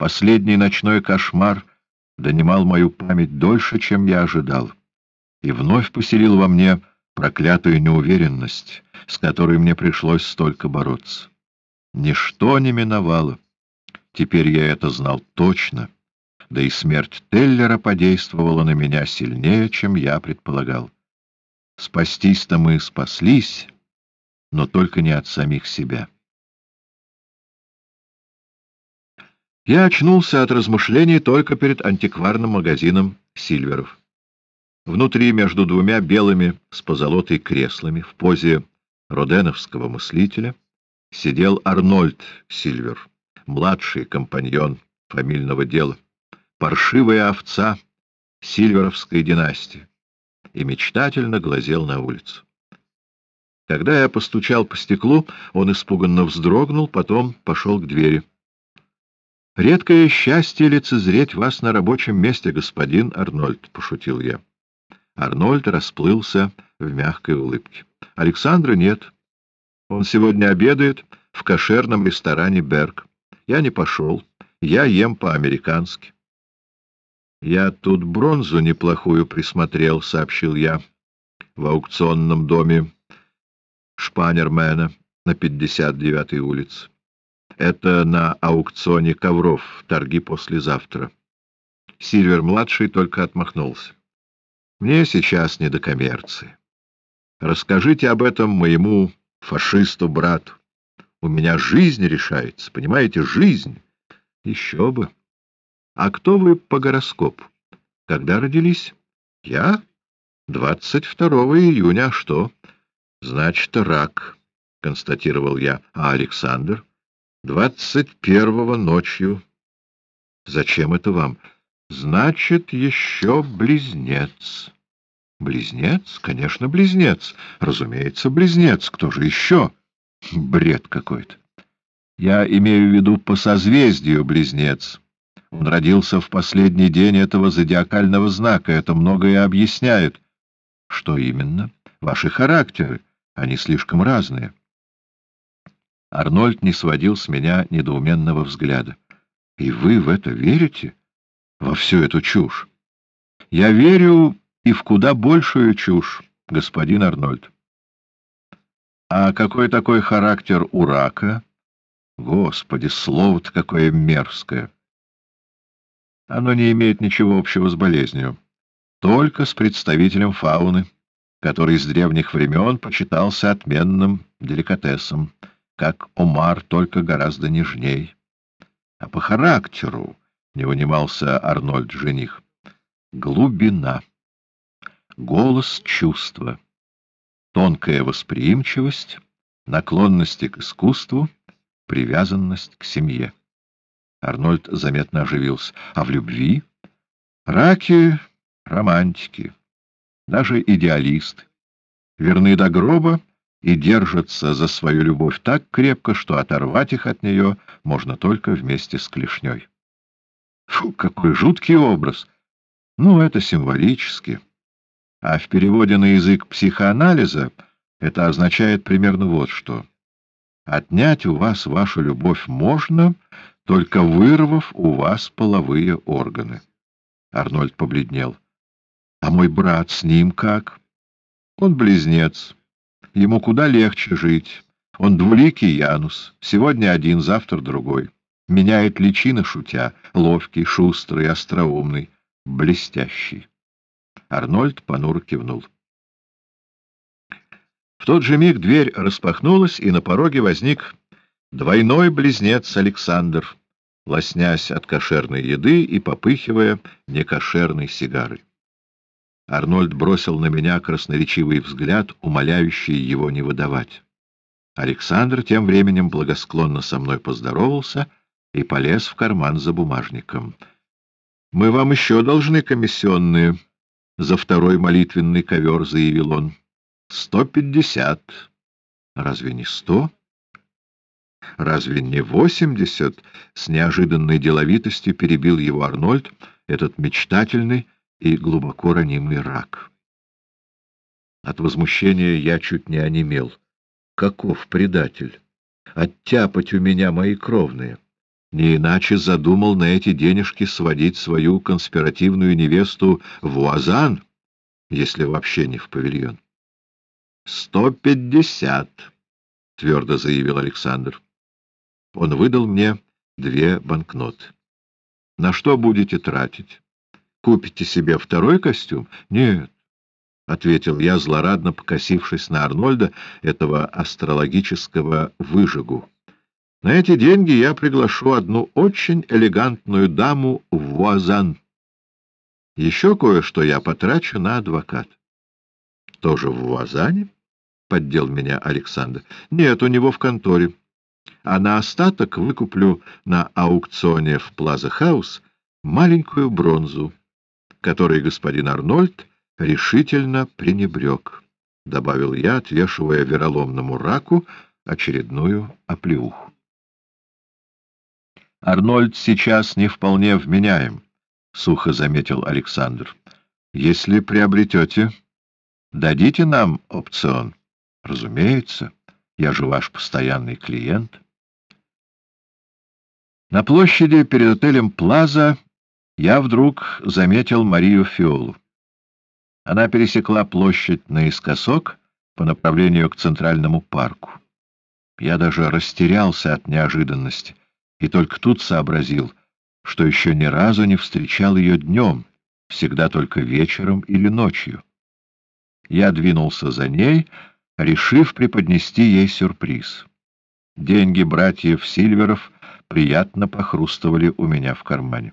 Последний ночной кошмар донимал мою память дольше, чем я ожидал, и вновь поселил во мне проклятую неуверенность, с которой мне пришлось столько бороться. Ничто не миновало. Теперь я это знал точно, да и смерть Теллера подействовала на меня сильнее, чем я предполагал. Спастись-то мы спаслись, но только не от самих себя. Я очнулся от размышлений только перед антикварным магазином Сильверов. Внутри, между двумя белыми с позолотой креслами, в позе роденовского мыслителя, сидел Арнольд Сильвер, младший компаньон фамильного дела, паршивая овца сильверовской династии, и мечтательно глазел на улицу. Когда я постучал по стеклу, он испуганно вздрогнул, потом пошел к двери. — Редкое счастье лицезреть вас на рабочем месте, господин Арнольд, — пошутил я. Арнольд расплылся в мягкой улыбке. — Александра нет. Он сегодня обедает в кошерном ресторане «Берг». Я не пошел. Я ем по-американски. — Я тут бронзу неплохую присмотрел, — сообщил я, — в аукционном доме Шпанермена на 59-й улице. Это на аукционе ковров, торги послезавтра. Сильвер-младший только отмахнулся. Мне сейчас не до коммерции. Расскажите об этом моему фашисту-брату. У меня жизнь решается, понимаете, жизнь. Еще бы. А кто вы по гороскопу? Когда родились? Я? 22 июня. А что? Значит, рак, констатировал я. А Александр? 21-го ночью. Зачем это вам? Значит, еще близнец. Близнец? Конечно, близнец. Разумеется, близнец. Кто же еще? Бред какой-то. Я имею в виду по созвездию близнец. Он родился в последний день этого зодиакального знака. Это многое объясняет. Что именно? Ваши характеры. Они слишком разные. Арнольд не сводил с меня недоуменного взгляда. И вы в это верите? Во всю эту чушь? Я верю и в куда большую чушь, господин Арнольд. А какой такой характер у рака? Господи, слово-то какое мерзкое! Оно не имеет ничего общего с болезнью, только с представителем фауны, который с древних времен почитался отменным деликатесом, как омар, только гораздо нежней. А по характеру, — не вынимался Арнольд-жених, — глубина, голос чувства тонкая восприимчивость, наклонности к искусству, привязанность к семье. Арнольд заметно оживился. А в любви? Раки — романтики, даже идеалисты. Верны до гроба и держатся за свою любовь так крепко, что оторвать их от нее можно только вместе с клешней. Фу, какой жуткий образ! Ну, это символически. А в переводе на язык психоанализа это означает примерно вот что. Отнять у вас вашу любовь можно, только вырвав у вас половые органы. Арнольд побледнел. — А мой брат с ним как? — Он близнец. Ему куда легче жить. Он двуликий Янус. Сегодня один, завтра другой. Меняет личины шутя. Ловкий, шустрый, остроумный, блестящий. Арнольд понуро кивнул. В тот же миг дверь распахнулась, и на пороге возник двойной близнец Александр, лоснясь от кошерной еды и попыхивая некошерной сигарой. Арнольд бросил на меня красноречивый взгляд, умоляющий его не выдавать. Александр тем временем благосклонно со мной поздоровался и полез в карман за бумажником. — Мы вам еще должны комиссионные, за второй молитвенный ковер, — заявил он. — Сто пятьдесят. Разве не сто? Разве не восемьдесят? С неожиданной деловитостью перебил его Арнольд, этот мечтательный и глубоко ранимый рак. От возмущения я чуть не онемел. Каков предатель? Оттяпать у меня мои кровные. Не иначе задумал на эти денежки сводить свою конспиративную невесту в Уазан, если вообще не в павильон. — Сто пятьдесят, — твердо заявил Александр. Он выдал мне две банкноты. — На что будете тратить? Купите себе второй костюм? — Нет, — ответил я, злорадно покосившись на Арнольда, этого астрологического выжигу. На эти деньги я приглашу одну очень элегантную даму в Вуазан. Еще кое-что я потрачу на адвокат. — Тоже в Вуазане? — поддел меня Александр. — Нет, у него в конторе. А на остаток выкуплю на аукционе в Плаза Хаус маленькую бронзу, которой господин Арнольд решительно пренебрег, — добавил я, отвешивая вероломному раку очередную оплеуху. — Арнольд сейчас не вполне вменяем, — сухо заметил Александр. — Если приобретете, дадите нам опцион. — Разумеется, я же ваш постоянный клиент. На площади перед отелем «Плаза» я вдруг заметил Марию Фиолу. Она пересекла площадь наискосок по направлению к Центральному парку. Я даже растерялся от неожиданности и только тут сообразил, что еще ни разу не встречал ее днем, всегда только вечером или ночью. Я двинулся за ней, решив преподнести ей сюрприз. Деньги братьев Сильверов приятно похрустывали у меня в кармане.